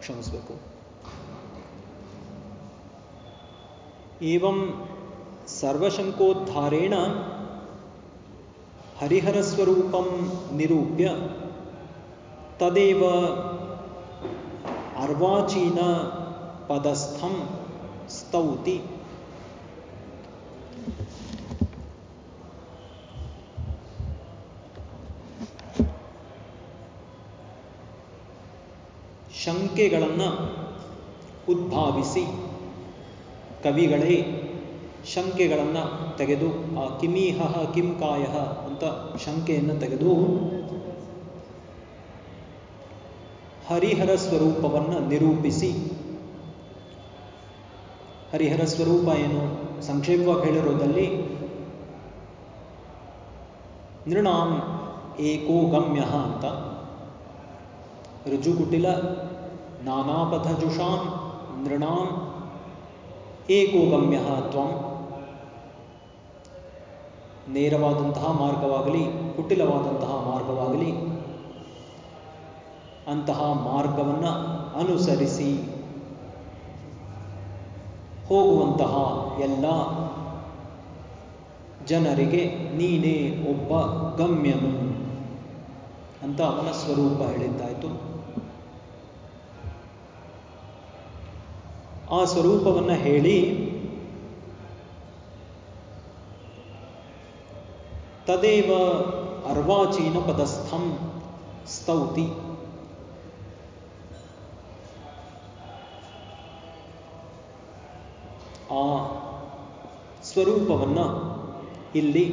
क्षमस्वको एवं सर्वशङ्कोद्धारेण हरिहरस्वरूपं निरूप्य तदेव अर्वाचीनपदस्थं स्तौति ಶಂಕೆಗಳನ್ನು ಉದ್ಭಾವಿಸಿ ಕವಿಗಳೇ ಶಂಕೆಗಳನ್ನು ತೆಗೆದು ಆ ಕಿಮೀಹ ಕಿಂ ಕಾಯ ಅಂತ ಶಂಕೆಯನ್ನು ತೆಗೆದು ಹರಿಹರ ಸ್ವರೂಪವನ್ನು ನಿರೂಪಿಸಿ. ಹರಿಹರ ಸ್ವರೂಪ ಏನು? ಸಂಕ್ಷೇಪವಾಗಿ ಹೇಳಿರೋದಲ್ಲಿ ನೃಣಾಂ ಏಕೋ ಗಮ್ಯ ಅಂತ. ಋಜುಕುಟಿಲ ನಾನಾಪಥಜುಷಾಂ ನೃಣಾಂ ಏಕೋ ಗಮ್ಯ ತ್ವಂ. ನೇರವಾದಂತಹ ಮಾರ್ಗವಾಗಲಿ, ಕುಟಿಲವಾದಂತಹ ಮಾರ್ಗವಾಗಲಿ, ಅಂತಹ ಮಾರ್ಗವನ್ನು ಅನುಸರಿಸಿ ಹೋಗುವಂತಹ ಎಲ್ಲ ಜನರಿಗೆ ನೀನೇ ಒಬ್ಬ ಗಮ್ಯನು ಅಂತ ಅವನ ಸ್ವರೂಪ ಹೇಳಿದ್ದಾಯಿತು. ಆ ಸ್ವರೂಪವನ್ನು ಹೇಳಿ ತದೇವ ಅರ್ವಾಚೀನ ಪದಸ್ಥಂ ಸ್ತೌತಿ. ಆ ಸ್ವರೂಪವನ್ನು ಇಲ್ಲಿ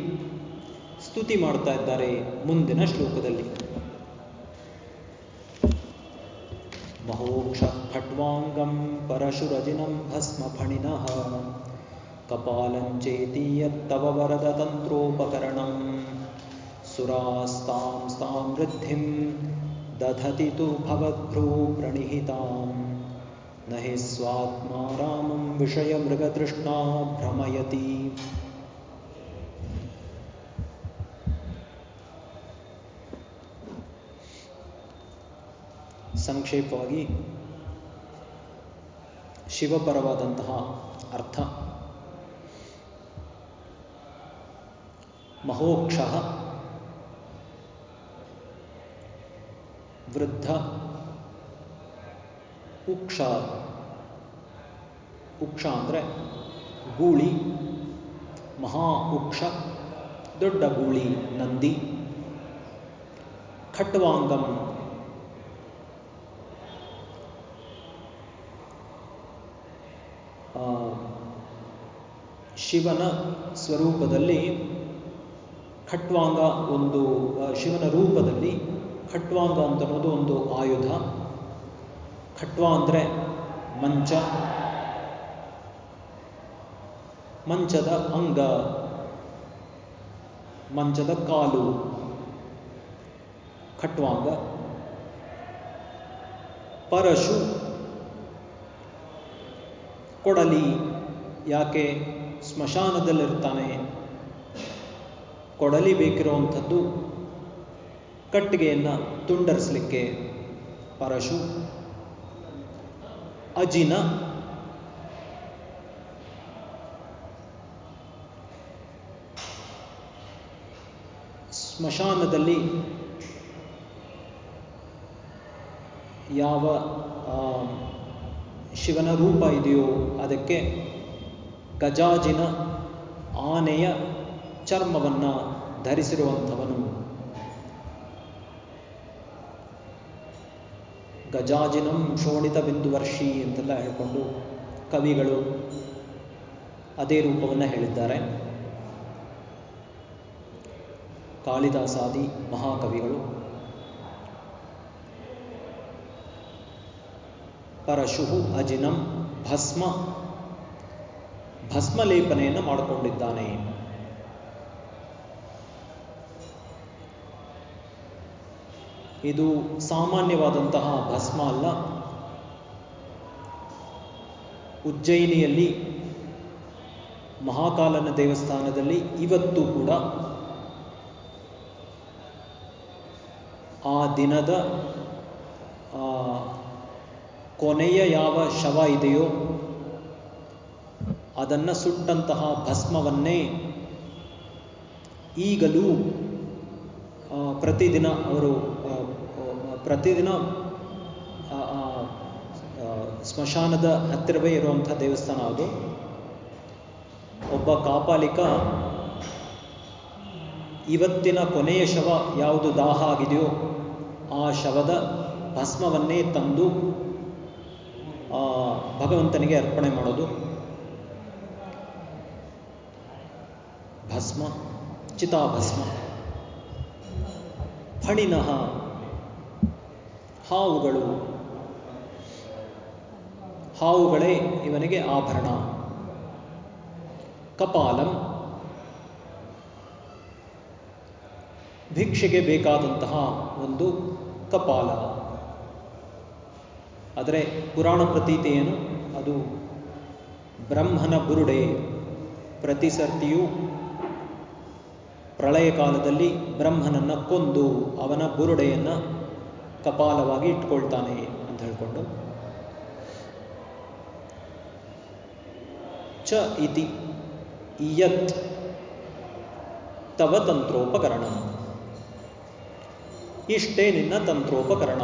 ಸ್ತುತಿ ಮಾಡ್ತಾ ಇದ್ದಾರೆ ಮುಂದಿನ ಶ್ಲೋಕದಲ್ಲಿ. ಮಹೋಕ್ಷ ಖಟ್ವಾಂಗಂ ಪರಶುರಜಿನಂ ಭಸ್ಮ ಫಣಿನಃ ಕಪಾಲಂಚೇತಿ ಯತ್ತವ ವರದ ತಂತ್ರೋಪಕರಣಂ ಸುರಾಸ್ತಾಂ ಸ್ತಾಂ ವೃದ್ಧಿಂ ದಧತಿ ತು ಭವದ್ಭ್ರೂ ಪ್ರಣಿಹಿತಾಂ ನ ಹಿ ಸ್ವಾತ್ಮಾ ರಾಮಂ ವಿಷಯ ಮೃಗತೃಷ್ಣಾ ಭ್ರಮಯತಿ ಸಂಕ್ಷೇಪವಾಗಿ ಶಿವಪರವಾದಂತಹ ಅರ್ಥ. ಮಹೋಕ್ಷ ವೃದ್ಧ ಉಕ್ಷ ಉಕ್ಷ ಅಂದರೆ ಗೂಳಿ ಮಹಾ ಉಕ್ಷ ದೊಡ್ಡ ಗೂಳಿ ನಂದಿ ಖಟ್ವಾಂಗಂ ಶಿವನ ಸ್ವರೂಪದಲ್ಲಿ ಖಟ್ವಾಂಗ ಒಂದು ಶಿವನ ರೂಪದಲ್ಲಿ ಖಟ್ವಾಂಗ ಅಂತ ಅನ್ನೋದು ಒಂದು ಆಯುಧ. ಖಟ್ವ ಅಂದರೆ ಮಂಚ. ಮಂಚದ ಅಂಗ. ಮಂಚದ ಕಾಲು. ಖಟ್ವಾಂಗ. ಪರಶು. ಕೊಡಲಿ. ಯಾಕೆ? ಸ್ಮಶಾನದಲ್ಲಿರ್ತಾನೆ. ಕೊಡಲಿ ಬೇಕಿರುವಂಥದ್ದು ಕಟ್ಟಿಗೆಯನ್ನು ತುಂಡರಿಸಲಿಕ್ಕೆ ಪರಶು. ಅಜಿನ ಸ್ಮಶಾನದಲ್ಲಿ ಯಾವ ಶಿವನ ರೂಪ ಇದೆಯೋ ಅದಕ್ಕೆ ಗಜಾಜಿನ ಆನೆಯ ಚರ್ಮವನ್ನು ಧರಿಸಿರುವಂಥವನು. ಗಜಾಜಿನಂ ಶೋಣಿತ ಬಿಂದುವರ್ಷಿ ಅಂತೆಲ್ಲ ಹೇಳಿಕೊಂಡು ಕವಿಗಳು ಅದೇ ರೂಪವನ್ನು ಹೇಳಿದ್ದಾರೆ. ಕಾಳಿದಾಸಾದಿ ಮಹಾಕವಿಗಳು. ಪರಶು ಅಜಿನಂ ಭಸ್ಮ ಭಸ್ಮಲೇಪನೆಯನ್ನು ಮಾಡಿಕೊಂಡಿದ್ದಾನೆ. ಇದು ಸಾಮಾನ್ಯವಾದಂತಹ ಭಸ್ಮ ಅಲ್ಲ. ಉಜ್ಜಯಿನಿಯಲ್ಲಿ, ಮಹಾಕಾಲನ ದೇವಸ್ಥಾನದಲ್ಲಿ ಇವತ್ತು ಕೂಡ ಆ ದಿನದ ಕೊನೆಯ ಯಾವ ಶವ ಇದೆಯೋ ಅದನ್ನು ಸುಟ್ಟಂತಹ ಭಸ್ಮವನ್ನೇ ಈಗಲೂ ಪ್ರತಿದಿನ ಅವರು ಪ್ರತಿದಿನ ಸ್ಮಶಾನದ ಹತ್ತಿರವೇ ಇರುವಂತಹ ದೇವಸ್ಥಾನ ಅದು. ಒಬ್ಬ ಕಾಪಾಲಿಕ, ಇವತ್ತಿನ ಕೊನೆಯ ಶವ ಯಾವುದು ದಾಹ ಆಗಿದೆಯೋ ಆ ಶವದ ಭಸ್ಮವನ್ನೇ ತಂದು ಭಗವಂತನಿಗೆ ಅರ್ಪಣೆ ಮಾಡೋದು. ಭಸ್ಮ ಚಿತಾಭಸ್ಮ ಫಣಿನಃ ಹಾವುಗಳು. ಹಾವುಗಳೇ ಇವನಿಗೆ ಆಭರಣ. ಕಪಾಲಂ. ಭಿಕ್ಷೆಗೆ ಬೇಕಾದಂತಹ ಒಂದು ಕಪಾಲ. ಆದರೆ ಪುರಾಣ ಪ್ರತೀತಿಯೇನು? ಅದು ಬ್ರಹ್ಮನ ಬುರುಡೆ ಪ್ರತಿ ಸರ್ತಿಯೂ ಪ್ರಳಯ ಕಾಲದಲ್ಲಿ ಬ್ರಹ್ಮನನ್ನು ಕೊಂದು ಅವನ ಬುರುಡೆಯನ್ನು ಕಪಾಲವಾಗಿ ಇಟ್ಕೊಳ್ತಾನೆ ಅಂತ ಹೇಳ್ಕೊಂಡು. ಚ ಇತಿ ಇಯತ್ ತವ ತಂತ್ರೋಪಕರಣ. ಇಷ್ಟೇ ನಿನ್ನ ತಂತ್ರೋಪಕರಣ.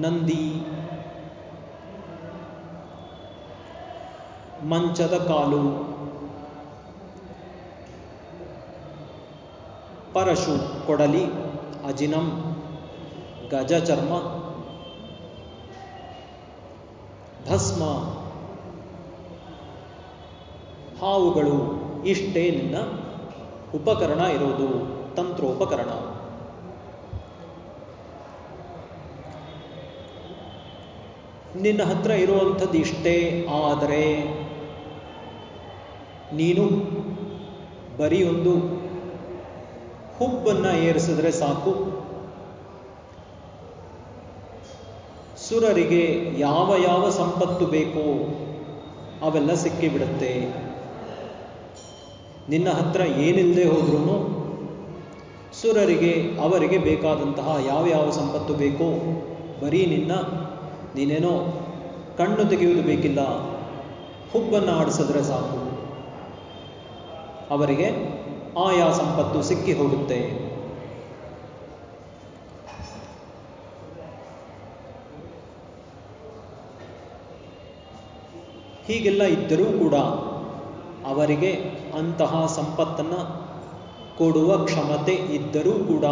ನಂದಿ ಮಂಚದ ಕಾಲು. ಪರಶು ಕೊಡಲಿ, ಅಜಿನಂ ಗಜ ಚರ್ಮ ಭಸ್ಮ. ಹಾವುಗಳು ಇಷ್ಟೇ ನಿನ್ನ ಉಪಕರಣ ಇರೋದು, ತಂತ್ರೋಪಕರಣ. ನಿನ್ನ ಹತ್ರ ಇರುವಂಥದ್ದು ಇಷ್ಟೇ ಆದರೆ ನೀನು ಬರೀ ಒಂದು ಹುಬ್ಬನ್ನು ಏರಿಸಿದ್ರೆ ಸಾಕು. ಸುರರಿಗೆ ಯಾವ ಯಾವ ಸಂಪತ್ತು ಬೇಕೋ ಅವೆಲ್ಲ ಸಿಕ್ಕಿಬಿಡುತ್ತೆ. ನಿನ್ನ ಹತ್ರ ಏನಿಲ್ಲದೆ ಹೋದ್ರೂ ಸುರರಿಗೆ, ಅವರಿಗೆ ಬೇಕಾದಂತಹ ಯಾವ ಯಾವ ಸಂಪತ್ತು ಬೇಕೋ, ಬರೀ ನಿನ್ನ, ನೀನೇನೋ ಕಣ್ಣು ತೆಗೆಯುವುದು ಬೇಕಿಲ್ಲ, ಹುಬ್ಬನ್ನು ಆಡಿಸಿದ್ರೆ ಸಾಕು. ಅವರಿಗೆ ಆಯಾ ಸಂಪತ್ತು ಸಿಕ್ಕಿ ಹೋಗುತ್ತೆ. ಹೀಗೆಲ್ಲ ಇದ್ದರೂ ಕೂಡ ಅವರಿಗೆ ಅಂತಹ ಸಂಪತ್ತನ್ನು ಕೊಡುವ ಕ್ಷಮತೆ ಇದ್ದರೂ ಕೂಡ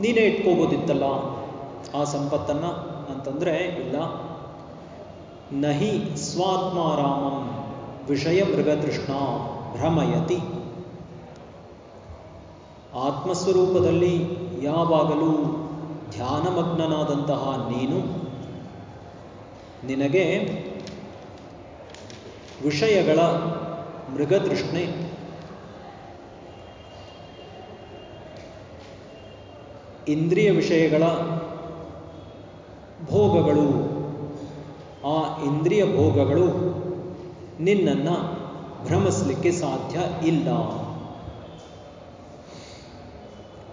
ನೀನೇ ಇಟ್ಕೋಬೋದಿತ್ತಲ್ಲ. ಆ ಸಂಪತ್ತನ್ನ ಅಂತಂದರೆ ಇಲ್ಲ. ನಹಿ ಸ್ವಾತ್ಮಾರಾಮಂ ವಿಷಯ ಮೃಗತೃಷ್ಣ. ಭ್ರಮಯತಿ. ಆತ್ಮಸ್ವರೂಪದಲ್ಲಿ ಯಾವಾಗಲೂ ಧ್ಯಾನಮಗ್ನನಾದಂತಹ ನೀನು, ನಿನಗೆ ವಿಷಯಗಳ ಮೃಗತೃಷ್ಣೆ. ಇಂದ್ರಿಯ ವಿಷಯಗಳ ಭೋಗಗಳು, ಆ ಇಂದ್ರಿಯ ಭೋಗಗಳು ನಿನ್ನನ್ನು ಭ್ರಮಿಸಲಿಕ್ಕೆ ಸಾಧ್ಯ ಇಲ್ಲ.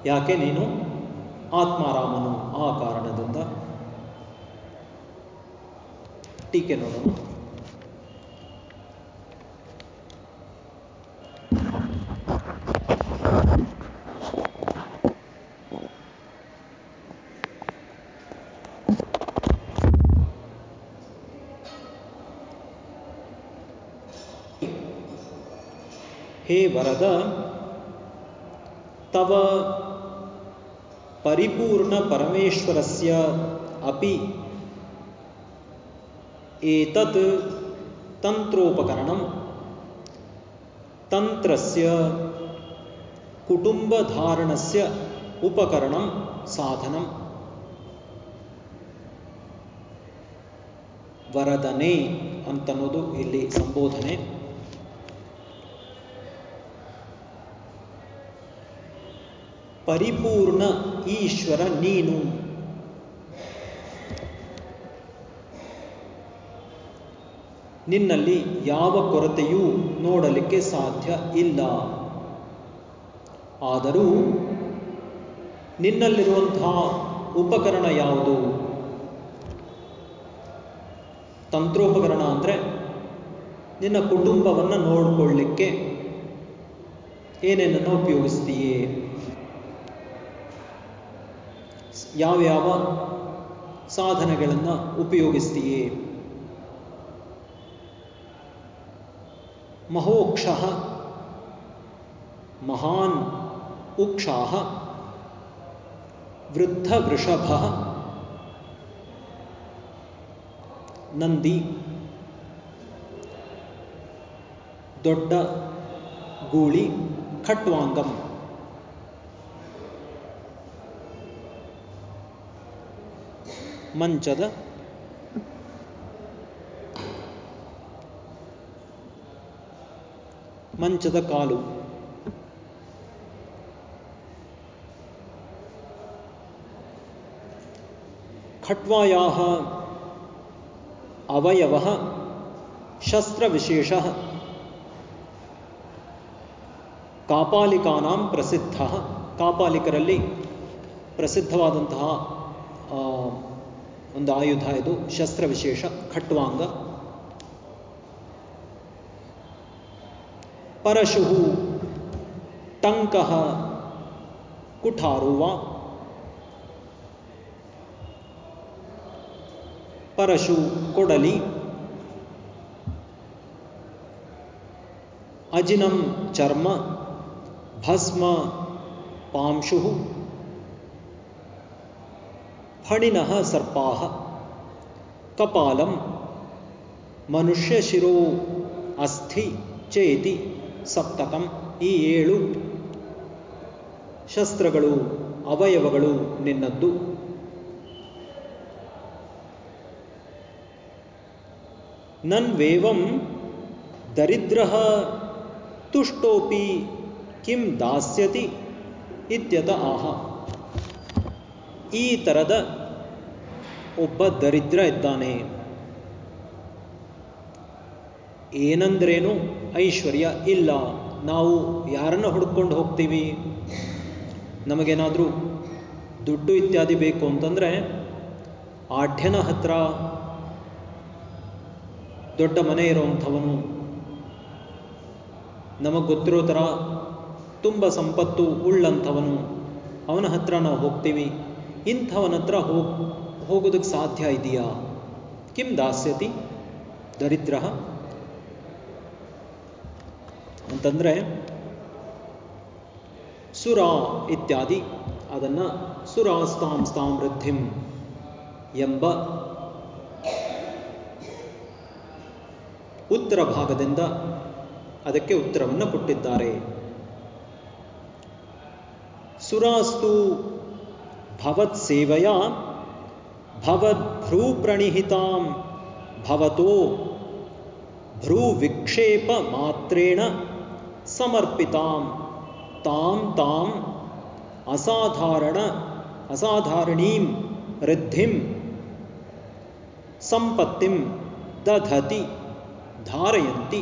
ಯಾಕೆ ನೀನು? ಆತ್ಮಾರಾಮನು ಆ ಕಾರಣದಿಂದ. ಟೀಕೆ ನೋಡೋಣ. ಹೇ ವರದ, ತವ ಪರಿಪೂರ್ಣ ಪರಮೇಶ್ವರಸ್ಯ ಅಪಿ. ಏತತ್ ತಂತ್ರೋಪಕರಣಂ. ತಂತ್ರಸ್ಯ ಕುಟುಂಬಧಾರಣಸ್ಯ ಉಪಕರಣಂ ಸಾಧನಂ. ವರದನೆ ಅಂತನ್ನೋದು ಇಲ್ಲಿ ಸಂಬೋಧನೆ. ಪರಿಪೂರ್ಣ ಈಶ್ವರ ನೀನು. ನಿನ್ನಲ್ಲಿ ಯಾವ ಕೊರತೆಯೂ ನೋಡಲಿಕ್ಕೆ ಸಾಧ್ಯ ಇಲ್ಲ. ಆದರೂ ನಿನ್ನಲ್ಲಿರುವಂತಹ ಉಪಕರಣ ಯಾವುದು? ತಂತ್ರೋಪಕರಣ ಅಂದರೆ ನಿನ್ನ ಕುಟುಂಬವನ್ನು ನೋಡಿಕೊಳ್ಳಿಕ್ಕೆ ಏನೇನನ್ನು ಉಪಯೋಗಿಸ್ತೀಯೇ? ಯಾವ್ಯಾವ ಸಾಧನಗಳನ್ನು ಉಪಯೋಗಿಸ್ತೀಯೇ? ಮಹೋಕ್ಷ ಮಹಾನ್ ಉಕ್ಷಾಹ ವೃದ್ಧ ವೃಷಭ ನಂದಿ ದೊಡ್ಡ ಗೂಳಿ ಖಟ್ವಾಂಗಂ. ಮಂಚದ ಮಂಚದ ಕಾಲು. ಖಟ್ವಾಯಾಹ ಅವಯವ ಶಸ್ತ್ರವಿಶೇಷ ಕಾಪಾಲಿಕಾನಾಂ ಪ್ರಸಿದ್ಧ. ಕಾಪಾಲಿಕರಲ್ಲಿ ಪ್ರಸಿದ್ಧವಾದಂತಹ ಒಂದು ಆಯುಧ ಇದು ಶಸ್ತ್ರವಿಶೇಷ ಖಟ್ವಾಂಗ. ಪರಶು ಟಂಕ ಕುಠಾರುವ. ಪರಶು ಕೊಡಲಿ. ಅಜಿನಂ ಚರ್ಮ ಭಸ್ಮ ಪಾಂಶು ಫಣಿನಃ ಸರ್ಪಾಹ. ಕಪಾಲಂ ಮನುಷ್ಯಶಿರೋ ಅಸ್ಥಿ ಚೇತಿ ಸಪ್ತಕಂ ಈ ಏಳು ಶಸ್ತ್ರಗಳು ಅವಯವಗಳು ನಿನ್ನದ್ದು. ನನ್ವೇವಂ ದರಿದ್ರ ತುಷ್ಟೋಪಿ ಕಿಂ ದಾಸ್ಯತಿ ಇತ್ಯತ ಆಹ. ಈ ಥರದ ಒಬ್ಬ ದರಿದ್ರ ಇದ್ದಾನೆ. ಏನಂದ್ರೇನು? ಐಶ್ವರ್ಯ ಇಲ್ಲ. ನಾವು ಯಾರನ್ನು ಹುಡ್ಕೊಂಡು ಹೋಗ್ತೀವಿ? ನಮಗೇನಾದರೂ ದುಡ್ಡು ಇತ್ಯಾದಿ ಬೇಕು ಅಂತಂದರೆ ಆಢ್ಯನ ಹತ್ರ ದೊಡ್ಡ ಮನೆ ಇರುವಂಥವನು. ನಮಗೆ ಗೊತ್ತಿರೋ ಥರ ತುಂಬ ಸಂಪತ್ತು ಉಳ್ಳಂಥವನು. ಅವನ ಹತ್ರ ನಾವು ಹೋಗ್ತೀವಿ. ಇಂಥವನ ಹತ್ರ ಹೋಗ್ ಹೋಗೋದಕ್ಕೆ ಸಾಧ್ಯ ಇದೆಯಾ? ಕಿಂ ದಾಸ್ಯತಿ ದರಿದ್ರ. ಅಂತಂದರೆ, ಸುರ ಇತ್ಯಾದಿ, ಅದನ್ನು ಸುರಾಸ್ತಾಂ ಸ್ತಾಂ ವೃದ್ಧಿಂ ಎಂಬ ಉತ್ತರ ಭಾಗದಿಂದ ಅದಕ್ಕೆ ಉತ್ತರವನ್ನು ಕೊಟ್ಟಿದ್ದಾರೆ. ಸುರಾಸ್ತು ಭವತ್ ಸೇವೆಯ ಭವದ್ಭ್ರೂ ಪ್ರಣಿಹಿತಾಂ ಭವತೋ ಭ್ರೂ ವಿಕ್ಷೇಪ ಮಾತ್ರೇಣ ಸಮರ್ಪಿತಾಂ ತಾಂ ತಾಂ ಅಸಾಧಾರಣ ಅಸಾಧಾರಣೀಂ ವೃದ್ಧಿಂ ಸಂಪತ್ತಿಂ ದಧತಿ ಧಾರಯಂತಿ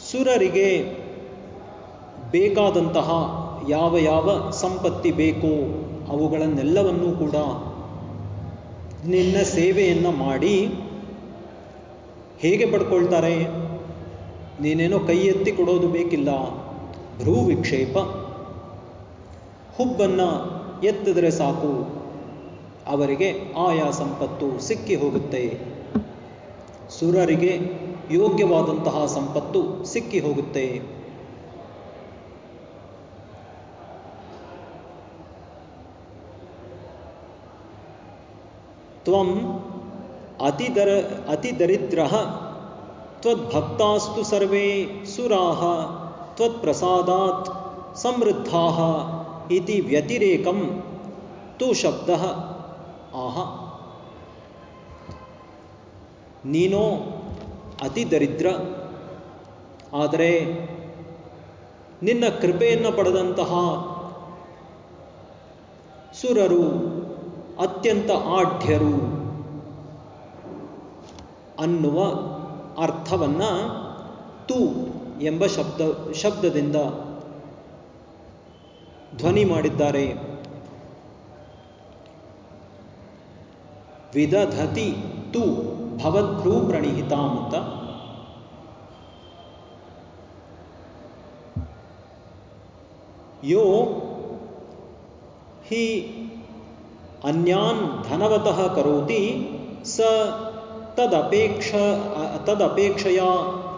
ಸುರರಿಗೆ ಬೇಕಾದಂತಹ ಯಾವ ಯಾವ ಸಂಪತ್ತಿ ಬೇಕೋ ಅವುಗಳನ್ನೆಲ್ಲವನ್ನೂ ಕೂಡ ನಿನ್ನ ಸೇವೆಯನ್ನು ಮಾಡಿ ಹೇಗೆ ಪಡ್ಕೊಳ್ತಾರೆ? ನೀನೇನೋ ಕೈ ಎತ್ತಿ ಕೊಡೋದು ಬೇಕಿಲ್ಲ. ಭ್ರೂ ವಿಕ್ಷೇಪ ಹುಬ್ಬನ್ನು ಎತ್ತಿದ್ರೆ ಸಾಕು. ಅವರಿಗೆ ಆಯಾ ಸಂಪತ್ತು ಸಿಕ್ಕಿ ಹೋಗುತ್ತೆ. ಸುರರಿಗೆ ಯೋಗ್ಯವಾದಂತಹ ಸಂಪತ್ತು ಸಿಕ್ಕಿ ಹೋಗುತ್ತೆ. ತ್ವಂ ಅತಿದರ ಅತಿದರಿದ್ರ ತ್ವದ್ಭಕ್ತಾಸ್ತು ಸರ್ವೇ ಸುರಾಹ ತ್ವತ್ಪ್ರಸಾದಾತ್ ಸಮೃದ್ಧಾಹ ಇತಿ ವ್ಯತಿರೇಕಂ ತು ಶಬ್ದ. ಆಹ. ನೀನೋ ಅತಿ ದರಿದ್ರ ಆದರೆ ನಿನ್ನ ಕೃಪೆಯನ್ನು ಪಡೆದಂತಹ ಸುರರು ಅತ್ಯಂತ ಆಢ್ಯರು ಅನ್ನುವ ಅರ್ಥವನ್ನ ತು ಎಂಬ ಶಬ್ದ, ಶಬ್ದದಿಂದ ಧ್ವನಿ ಮಾಡಿದ್ದಾರೆ. ವಿದಧತಿ ತು ಭವದ್ಭ್ರೂ ಪ್ರಣೀಹಿತಾಂ ಅಂತ. ಯೋ ಹಿ ಅನ್ಯಾನ್ ಧನವತಃ ಕರೋತಿ, ಸ ತದಪೇಕ್ಷ ತದಪೇಕ್ಷೆಯ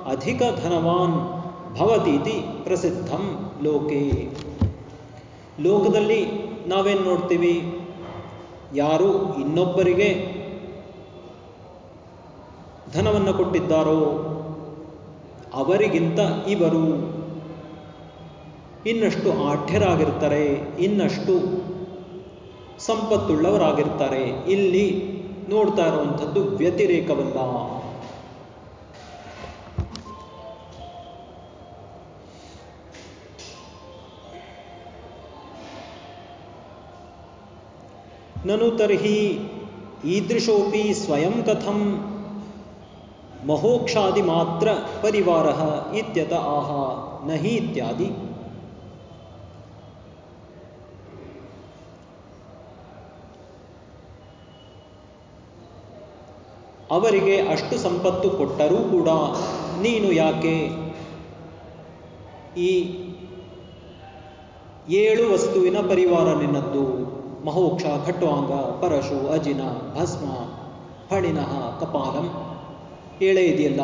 ಅಧಿಕ ಧನವಾನ್ ಭವತೀತಿ ಪ್ರಸಿದ್ಧಂ ಲೋಕೆ. ಲೋಕದಲ್ಲಿ ನಾವೇನು ನೋಡ್ತೀವಿ? ಯಾರು ಇನ್ನೊಬ್ಬರಿಗೆ ಧನವನ್ನು ಕೊಟ್ಟಿದ್ದಾರೋ ಅವರಿಗಿಂತ ಇವರು ಇನ್ನಷ್ಟು ಆಢ್ಯರಾಗಿರ್ತಾರೆ ಇನ್ನಷ್ಟು ಸಂಪತ್ತುಳ್ಳವರಾಗಿರ್ತಾರೆ ಇಲ್ಲಿ ನೋಡ್ತಾ ಇರುವಂಥದ್ದು ವ್ಯತಿರೇಕವಲ್ಲ. ನನು ತರ್ಹಿ ಈದೃಶೋಪಿ ಸ್ವಯಂ ಕಥಂ ಮಹೋಕ್ಷಾದಿ ಮಾತ್ರ ಪರಿವಾರ ಇತ್ಯತ ಆಹ, ನಹಿ ಇತ್ಯಾದಿ. ಅವರಿಗೆ ಅಷ್ಟು ಸಂಪತ್ತು ಕೊಟ್ಟರೂ ಕೂಡ ನೀನು ಯಾಕೆ ಈ ಏಳು ವಸ್ತುವಿನ ಪರಿವಾರ ನಿನ್ನದ್ದು? ಮಹೋಕ್ಷ ಖಟ್ವಾಂಗ ಪರಶು, ಅಜಿನ, ಭಸ್ಮ ಫಣಿನಃ ಕಪಾಲಂ. ಹೇಳೇ ಇದೆಯಲ್ಲ?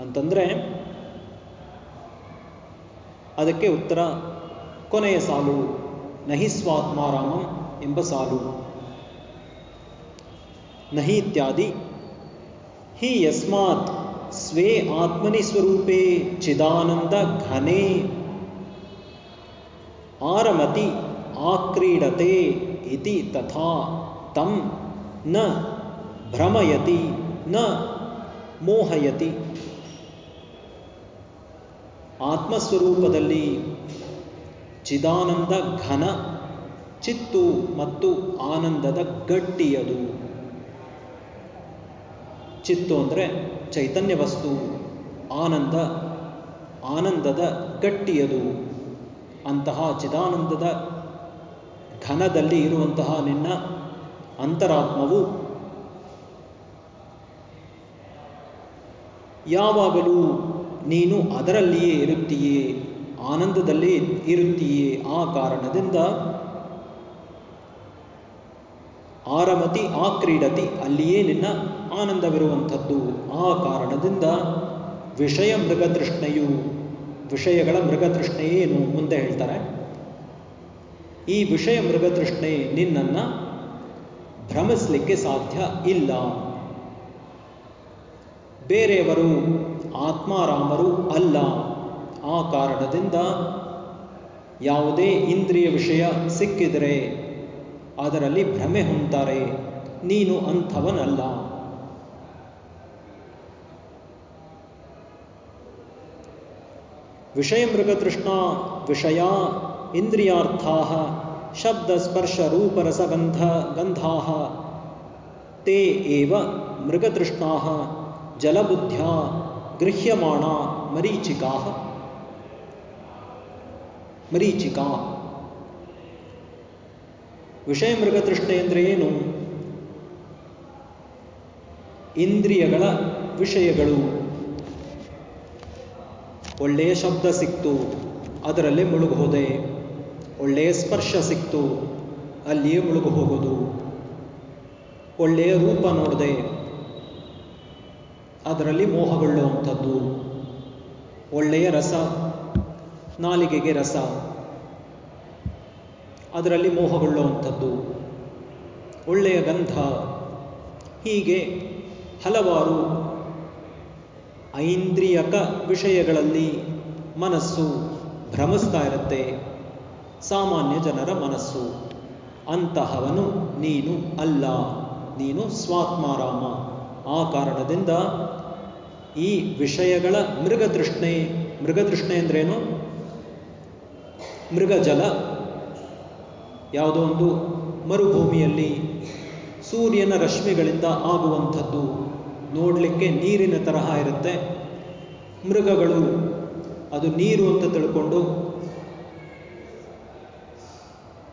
ಅಂತಂದ್ರೆ ಅದಕ್ಕೆ ಉತ್ತರ, ಕೊನೆಯ ಸಾಲು, ನಹಿ ಸ್ವಾತ್ಮಾರಾಮಂ ಎಂಬ ಸಾಲು. ನಹಿ ಇತ್ಯಾದಿ. ಹಿ ಯಸ್ಮಾತ್ ಸ್ವೇ ಆತ್ಮನಿ ಸ್ವರೂಪೇ ಚಿದಾನಂದ ಘನೆ. ಆರಮತಿ ಆಕ್ರೀಡತೆ ಇತಿ ತಥಾ ತಂ ನ ಭ್ರಮಯತಿ ನ ಮೋಹಯತಿ. ಆತ್ಮಸ್ವರೂಪದಲ್ಲಿ ಚಿದಾನಂದ ಘನ, ಚಿತ್ತು ಮತ್ತು ಆನಂದದ ಗಟ್ಟಿಯದು. ಚಿತ್ತು ಅಂದರೆ ಚೈತನ್ಯ ವಸ್ತು, ಆನಂದ, ಆನಂದದ ಗಟ್ಟಿಯದು. ಅಂತಹ ಚಿದಾನಂದದ ಘನದಲ್ಲಿ ಇರುವಂತಹ ನಿನ್ನ ಅಂತರಾತ್ಮವು ಯಾವಾಗಲೂ ನೀನು ಅದರಲ್ಲಿಯೇ ಇರುತ್ತೀಯೇ, ಆನಂದದಲ್ಲಿ ಇರುತ್ತೀಯೇ ಆ ಕಾರಣದಿಂದ ಆರಮತಿ ಆ ಕ್ರೀಡತಿ ಅಲ್ಲಿಯೇ ನಿನ್ನ ಆನಂದವಿರುವಂಥದ್ದು. ಆ ಕಾರಣದಿಂದ ವಿಷಯ ಮೃಗತೃಷ್ಣೆಯು, ವಿಷಯಗಳ ಮೃಗತೃಷ್ಣೆ ಏನು ಮುಂದೆ ಹೇಳ್ತಾರೆ? ಈ ವಿಷಯ ಮೃಗತೃಷ್ಣೆ ನಿನ್ನನ್ನು ಭ್ರಮಿಸಲಿಕ್ಕೆ ಸಾಧ್ಯ ಇಲ್ಲ. ಬೇರೆಯವರು ಆತ್ಮಾರಾಮರು ಅಲ್ಲ. ಆ ಕಾರಣದಿಂದ ಯಾವುದೇ ಇಂದ್ರಿಯ ವಿಷಯ ಸಿಕ್ಕಿದರೆ ಅದರಲ್ಲಿ ಭ್ರಮೆ ಹೊಂತಾರೆ ನೀನು ಅಂಥವನಲ್ಲ. ವಿಷಯ ಮೃಗತೃಷ್ಣ, ವಿಷಯ ಇಂದ್ರಿಯಾರ್ಥಾ ಶಬ್ದ ಸ್ಪರ್ಶ ರೂಪರಸಗಂಧ ಗಂಧಾ ತೇ ಏವ ಮೃಗತೃಷ್ಣಾ ಜಲಬುದ್ಧ್ಯ ಗೃಹ್ಯಮಾಣ ಮರೀಚಿಕಾ ಮರೀಚಿಕಾ ವಿಷಯ ಮೃಗತೃಷ್ಣೆ ಅಂದರೆ ಏನು? ಇಂದ್ರಿಯಗಳ ವಿಷಯಗಳು. ಒಳ್ಳೆಯ ಶಬ್ದ ಸಿಕ್ತು, ಅದರಲ್ಲೇ ಮುಳುಗೋದೆ. ಒಳ್ಳೆಯ ಸ್ಪರ್ಶ ಸಿಕ್ತು, ಅಲ್ಲಿಯೇ ಮುಳುಗು ಹೋಗೋದು ಒಳ್ಳೆಯ ರೂಪ ನೋಡಿದೆ, ಅದರಲ್ಲಿ ಮೋಹಗೊಳ್ಳುವಂಥದ್ದು. ಒಳ್ಳೆಯ ರಸ, ನಾಲಿಗೆಗೆ ರಸ. ಅದರಲ್ಲಿ ಮೋಹಗೊಳ್ಳುವಂಥದ್ದು. ಒಳ್ಳೆಯ ಗಂಧ. ಹೀಗೆ ಹಲವಾರು ಐಂದ್ರಿಯಕ ವಿಷಯಗಳಲ್ಲಿ ಮನಸ್ಸು ಭ್ರಮಿಸ್ತಾ ಇರುತ್ತೆ. ಸಾಮಾನ್ಯ ಜನರ ಮನಸ್ಸು. ಅಂತಹವನು ನೀನು ಅಲ್ಲ. ನೀನು ಸ್ವಾತ್ಮಾರಾಮ. ಆ ಕಾರಣದಿಂದ ಈ ವಿಷಯಗಳ ಮೃಗತೃಷ್ಣೆ ಮೃಗತೃಷ್ಣೆ ಅಂದ್ರೇನು? ಮೃಗಜಲ. ಯಾವುದೋ ಒಂದು ಮರುಭೂಮಿಯಲ್ಲಿ ಸೂರ್ಯನ ರಶ್ಮಿಗಳಿಂದ ಆಗುವಂಥದ್ದು ನೋಡಲಿಕ್ಕೆ ನೀರಿನ ತರಹ ಇರುತ್ತೆ. ಮೃಗಗಳು ಅದು ನೀರು ಅಂತ ತಿಳ್ಕೊಂಡು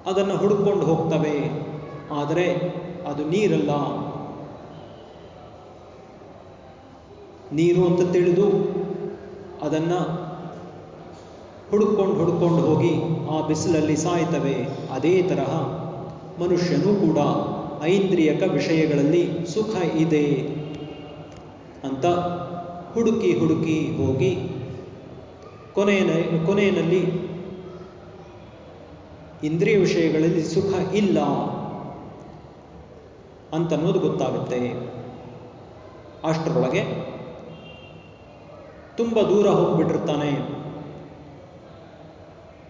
ಅದನ್ನು ಹುಡುಕೊಂಡು ಹೋಗ್ತವೆ. ಆದರೆ ಅದು ನೀರಲ್ಲ. ನೀರು ಅಂತ ತಿಳಿದು ಅದನ್ನು ಹುಡುಕೊಂಡು ಹುಡುಕೊಂಡು ಹೋಗಿ ಆ ಬಿಸಿಲಲ್ಲಿ ಸಾಯ್ತವೆ. ಅದೇ ತರಹ ಮನುಷ್ಯನೂ ಕೂಡ ಐಂದ್ರಿಯಕ ವಿಷಯಗಳಲ್ಲಿ ಸುಖ ಇದೆ ಅಂತ ಹುಡುಕಿ ಹುಡುಕಿ ಹೋಗಿ ಕೊನೆಯ ಕೊನೆಯಲ್ಲಿ ಇಂದ್ರಿಯ ವಿಷಯಗಳಲ್ಲಿ ಸುಖ ಇಲ್ಲ ಅಂತನ್ನೋದು ಗೊತ್ತಾಗುತ್ತೆ. ಅಷ್ಟರೊಳಗೆ ತುಂಬ ದೂರ ಹೋಗ್ಬಿಟ್ಟಿರ್ತಾನೆ.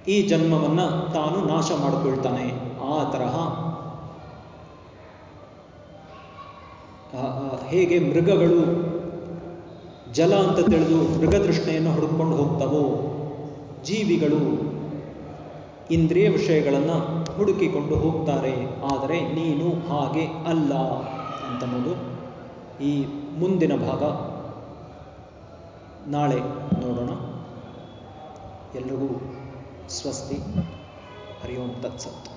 ಈ ಜನ್ಮವನ್ನ ತಾನು ನಾಶ ಮಾಡಿಕೊಳ್ತಾನೆ. ಆ ತರಹ. ಹೇಗೆ ಮೃಗಗಳು ಜಲ ಅಂತ ತಿಳಿದು ಮೃಗತೃಷ್ಣೆಯನ್ನು ಹುಡುಕೊಂಡು ಹೋಗ್ತವೋ, ಜೀವಿಗಳು ಇಂದ್ರಿಯ ವಿಷಯಗಳನ್ನು ಹುಡುಕಿಕೊಂಡು ಹೋಗ್ತಾರೆ. ಆದರೆ ನೀನು ಹಾಗೆ ಅಲ್ಲ ಅಂತನ್ನೋದು ಈ ಮುಂದಿನ ಭಾಗ. ನಾಳೆ ನೋಡೋಣ. ಎಲ್ರಿಗೂ स्वस्ति। हरिओं तत्सत।